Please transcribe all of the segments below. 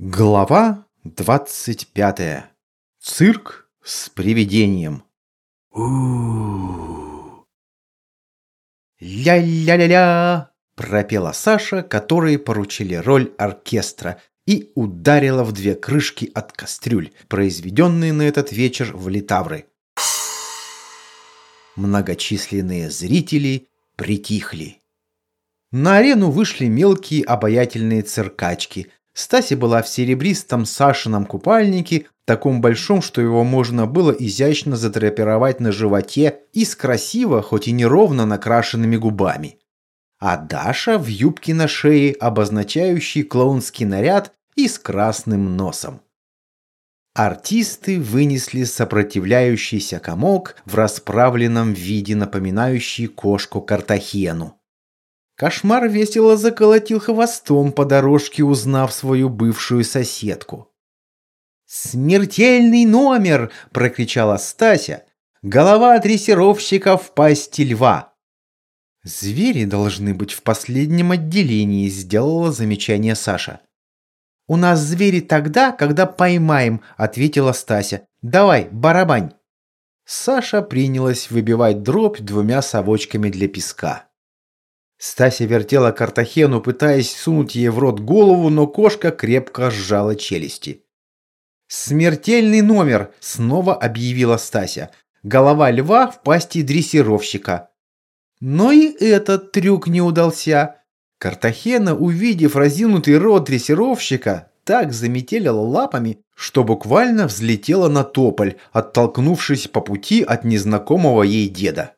Глава 25. Цирк с привидением. «Ля-ля-ля-ля!» – пропела Саша, которой поручили роль оркестра, и ударила в две крышки от кастрюль, произведенные на этот вечер в Литавры. Многочисленные зрители притихли. На арену вышли мелкие обаятельные циркачки – Стаси была в серебристом Сашином купальнике, таком большом, что его можно было изящно задрапировать на животе и с красиво, хоть и неровно накрашенными губами. А Даша в юбке на шее, обозначающей клоунский наряд и с красным носом. Артисты вынесли сопротивляющийся комок в расправленном виде, напоминающий кошку Картахену. Кошмар весело заколотил хвостом по дорожке, узнав свою бывшую соседку. «Смертельный номер!» – прокричала Стася. «Голова дрессировщика в пасти льва!» «Звери должны быть в последнем отделении», – сделала замечание Саша. «У нас звери тогда, когда поймаем», – ответила Стася. «Давай, барабань». Саша принялась выбивать дробь двумя совочками для песка. Стася вертела Картахену, пытаясь сунуть ей в рот голову, но кошка крепко сжала челюсти. «Смертельный номер!» – снова объявила Стася. «Голова льва в пасти дрессировщика». Но и этот трюк не удался. Картахена, увидев разинутый рот дрессировщика, так заметелила лапами, что буквально взлетела на тополь, оттолкнувшись по пути от незнакомого ей деда.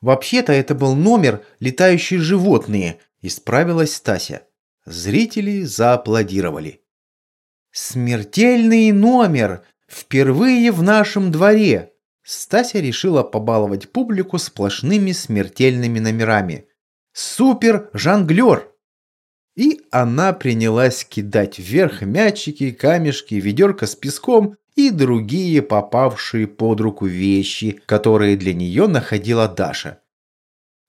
«Вообще-то это был номер «Летающие животные», – исправилась Стася. Зрители зааплодировали. «Смертельный номер! Впервые в нашем дворе!» Стася решила побаловать публику сплошными смертельными номерами. «Супер-жонглер!» И она принялась кидать вверх мячики, камешки, ведерко с песком и другие попавшие под руку вещи, которые для нее находила Даша.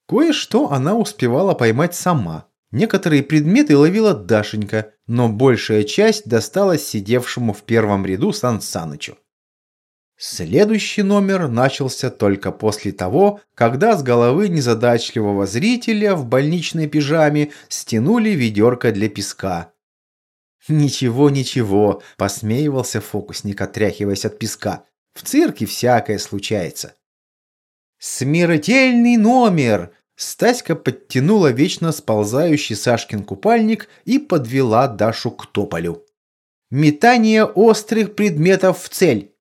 Кое-что она успевала поймать сама. Некоторые предметы ловила Дашенька, но большая часть досталась сидевшему в первом ряду Сан Санычу. Следующий номер начался только после того, когда с головы незадачливого зрителя в больничной пижаме стянули ведерко для песка. «Ничего, ничего», – посмеивался фокусник, отряхиваясь от песка. «В цирке всякое случается». «Смертельный номер!» Стаська подтянула вечно сползающий Сашкин купальник и подвела Дашу к тополю. «Метание острых предметов в цель!»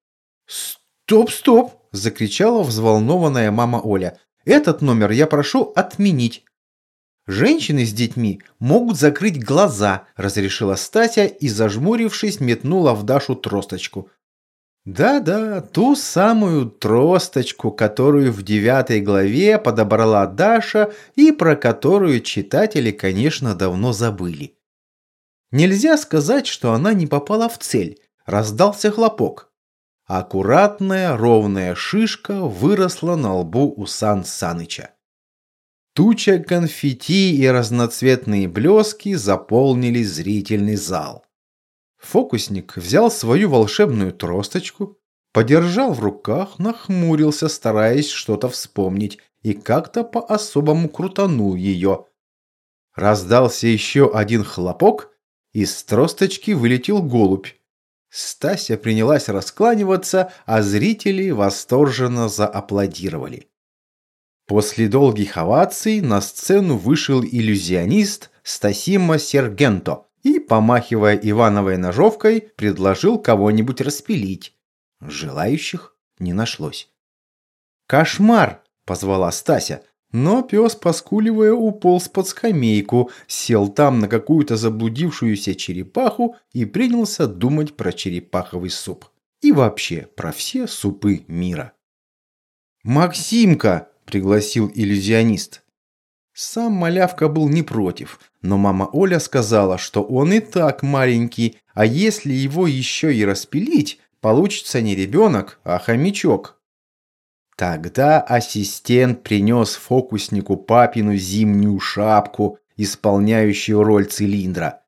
«Стоп, стоп!» – закричала взволнованная мама Оля. «Этот номер я прошу отменить. Женщины с детьми могут закрыть глаза, разрешила Стася и, зажмурившись, метнула в Дашу тросточку. Да-да, ту самую тросточку, которую в девятой главе подобрала Даша и про которую читатели, конечно, давно забыли. Нельзя сказать, что она не попала в цель. Раздался хлопок. Аккуратная ровная шишка выросла на лбу у Сан Саныча. Туча конфетти и разноцветные блески заполнили зрительный зал. Фокусник взял свою волшебную тросточку, подержал в руках, нахмурился, стараясь что-то вспомнить, и как-то по-особому крутанул ее. Раздался еще один хлопок, из тросточки вылетел голубь. Стася принялась раскланиваться, а зрители восторженно зааплодировали. После долгих оваций на сцену вышел иллюзионист Стасима Сергенто и, помахивая Ивановой ножовкой, предложил кого-нибудь распилить. Желающих не нашлось. «Кошмар!» – позвала Стася, но пес, поскуливая, уполз под скамейку, сел там на какую-то заблудившуюся черепаху и принялся думать про черепаховый суп. И вообще про все супы мира. «Максимка!» Пригласил иллюзионист. Сам малявка был не против, но мама Оля сказала, что он и так маленький, а если его еще и распилить, получится не ребенок, а хомячок. Тогда ассистент принес фокуснику папину зимнюю шапку, исполняющую роль цилиндра.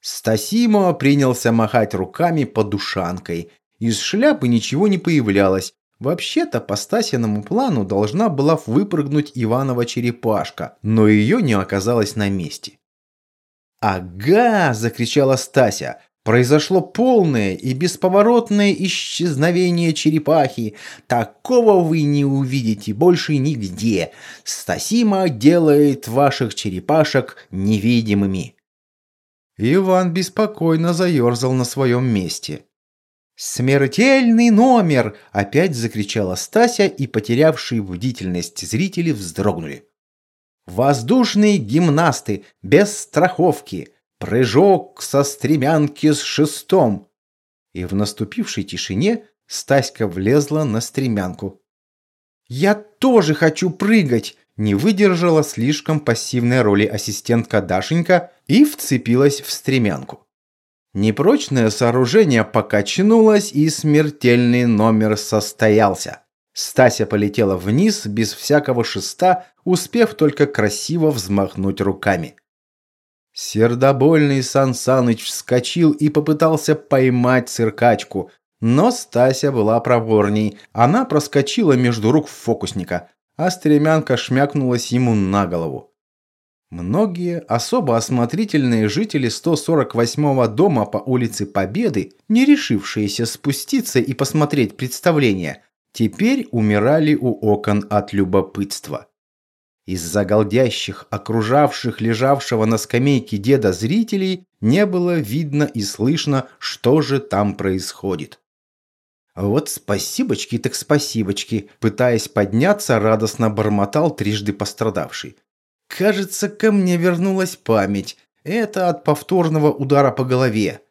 Стасимо принялся махать руками под ушанкой. Из шляпы ничего не появлялось. Вообще-то по Стасиному плану должна была выпрыгнуть Иванова черепашка, но ее не оказалось на месте. «Ага!» – закричала Стася. Произошло полное и бесповоротное исчезновение черепахи. Такого вы не увидите больше нигде. Стасима делает ваших черепашек невидимыми. Иван беспокойно заерзал на своем месте. «Смертельный номер!» – опять закричала Стася, и потерявшие бдительность зрители вздрогнули. «Воздушные гимнасты, без страховки, прыжок со стремянки с шестом!» И в наступившей тишине Стаська влезла на стремянку. «Я тоже хочу прыгать!» не выдержала слишком пассивной роли ассистентка Дашенька и вцепилась в стремянку. Непрочное сооружение покачнулось, и смертельный номер состоялся. Стася полетела вниз без всякого шеста, успев только красиво взмахнуть руками. Сердобольный Сан Саныч вскочил и попытался поймать циркачку, но Стася была проворней. Она проскочила между рук фокусника, а стремянка шмякнулась ему на голову. Многие особо осмотрительные жители 148-го дома по улице Победы, не решившиеся спуститься и посмотреть представление, теперь умирали у окон от любопытства. Из-за голдящих, окружавших лежавшего на скамейке деда зрителей не было видно и слышно, что же там происходит. Вот спасибочки так спасибочки, пытаясь подняться, радостно бормотал трижды пострадавший. Кажется, ко мне вернулась память. Это от повторного удара по голове.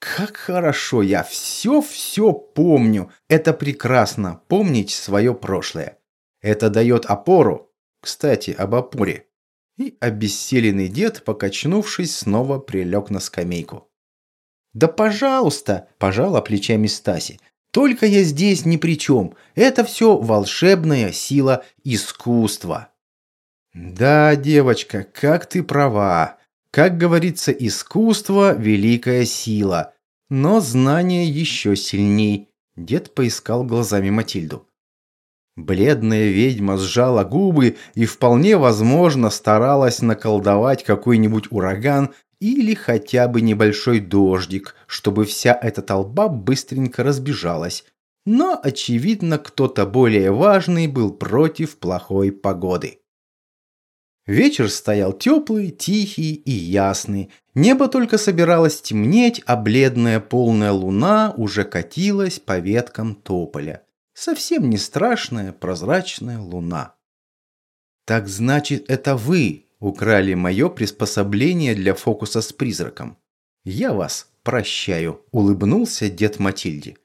Как хорошо, я все-все помню. Это прекрасно, помнить свое прошлое. Это дает опору. Кстати, об опоре. И обессиленный дед, покачнувшись, снова прилег на скамейку. «Да пожалуйста!» – пожала плечами Стаси. «Только я здесь ни при чем. Это все волшебная сила искусства». Да, девочка, как ты права. Как говорится, искусство – великая сила. Но знание еще сильней. Дед поискал глазами Матильду. Бледная ведьма сжала губы и вполне возможно старалась наколдовать какой-нибудь ураган или хотя бы небольшой дождик, чтобы вся эта толпа быстренько разбежалась. Но, очевидно, кто-то более важный был против плохой погоды. Вечер стоял теплый, тихий и ясный. Небо только собиралось темнеть, а бледная полная луна уже катилась по веткам тополя. Совсем не страшная прозрачная луна. «Так значит, это вы украли мое приспособление для фокуса с призраком. Я вас прощаю», – улыбнулся дед Матильде.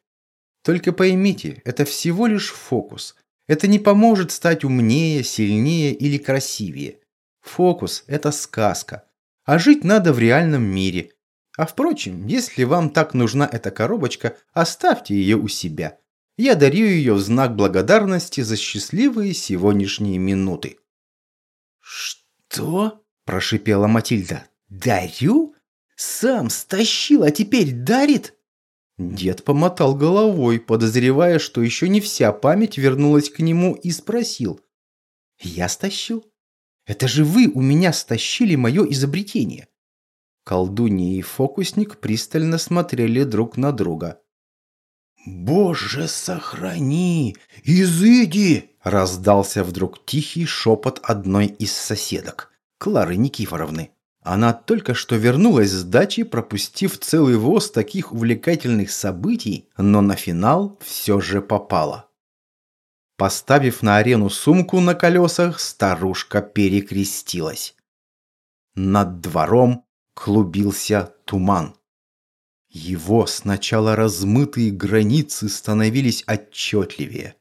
«Только поймите, это всего лишь фокус. Это не поможет стать умнее, сильнее или красивее. Фокус – это сказка. А жить надо в реальном мире. А впрочем, если вам так нужна эта коробочка, оставьте ее у себя. Я дарю ее в знак благодарности за счастливые сегодняшние минуты. «Что?» – прошипела Матильда. «Дарю? Сам стащил, а теперь дарит?» Дед помотал головой, подозревая, что еще не вся память вернулась к нему и спросил. «Я стащил? Это же вы у меня стащили мое изобретение!» Колдунья и фокусник пристально смотрели друг на друга. «Боже, сохрани! Изыди!» – раздался вдруг тихий шепот одной из соседок, Клары Никифоровны. Она только что вернулась с дачи, пропустив целый воз таких увлекательных событий, но на финал все же попала. Поставив на арену сумку на колесах, старушка перекрестилась. Над двором клубился туман. Его сначала размытые границы становились отчетливее.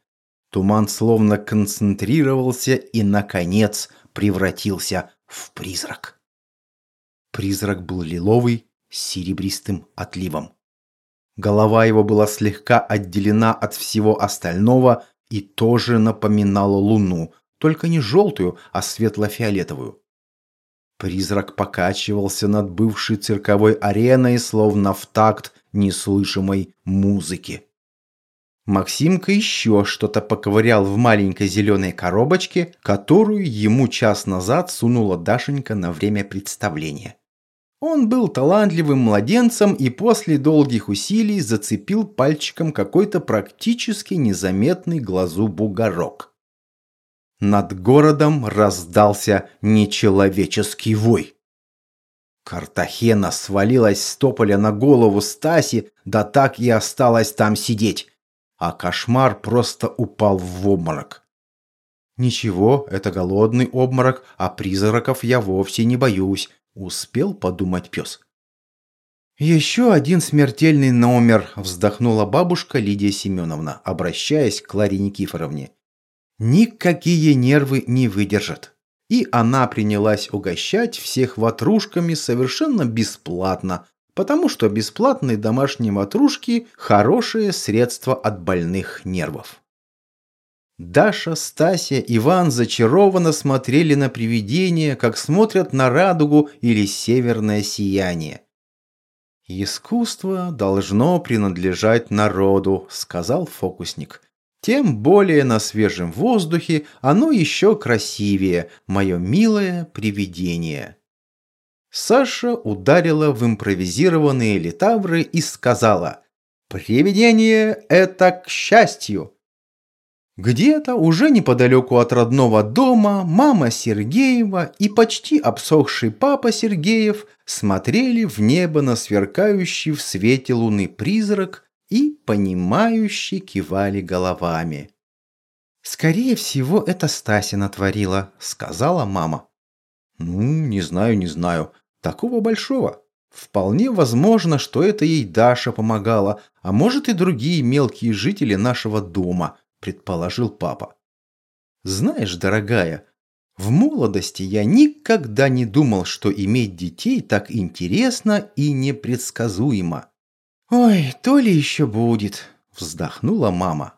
Туман словно концентрировался и, наконец, превратился в призрак. Призрак был лиловый, с серебристым отливом. Голова его была слегка отделена от всего остального и тоже напоминала луну, только не желтую, а светло-фиолетовую. Призрак покачивался над бывшей цирковой ареной, словно в такт неслышимой музыки. Максимка еще что-то поковырял в маленькой зеленой коробочке, которую ему час назад сунула Дашенька на время представления. Он был талантливым младенцем и после долгих усилий зацепил пальчиком какой-то практически незаметный глазу бугорок. Над городом раздался нечеловеческий вой. Картахена свалилась с тополя на голову Стаси, да так и осталась там сидеть. А кошмар просто упал в обморок. Ничего, это голодный обморок, а призраков я вовсе не боюсь, успел подумать пес. «Еще один смертельный номер», – вздохнула бабушка Лидия Семеновна, обращаясь к Кларе Никифоровне. «Никакие нервы не выдержат». И она принялась угощать всех ватрушками совершенно бесплатно, потому что бесплатные домашние ватрушки – хорошее средство от больных нервов. Даша, Стася, Иван зачарованно смотрели на привидение, как смотрят на радугу или северное сияние. «Искусство должно принадлежать народу», – сказал фокусник. Тем более на свежем воздухе оно еще красивее, мое милое привидение. Саша ударила в импровизированные литавры и сказала «Привидение – это к счастью». Где-то уже неподалеку от родного дома мама Сергеева и почти обсохший папа Сергеев смотрели в небо на сверкающий в свете луны призрак и, понимающе кивали головами. «Скорее всего, это Стася натворила», — сказала мама. «Ну, не знаю, не знаю. Такого большого. Вполне возможно, что это ей Даша помогала, а может и другие мелкие жители нашего дома», — предположил папа. «Знаешь, дорогая, в молодости я никогда не думал, что иметь детей так интересно и непредсказуемо. «Ой, то ли еще будет», – вздохнула мама.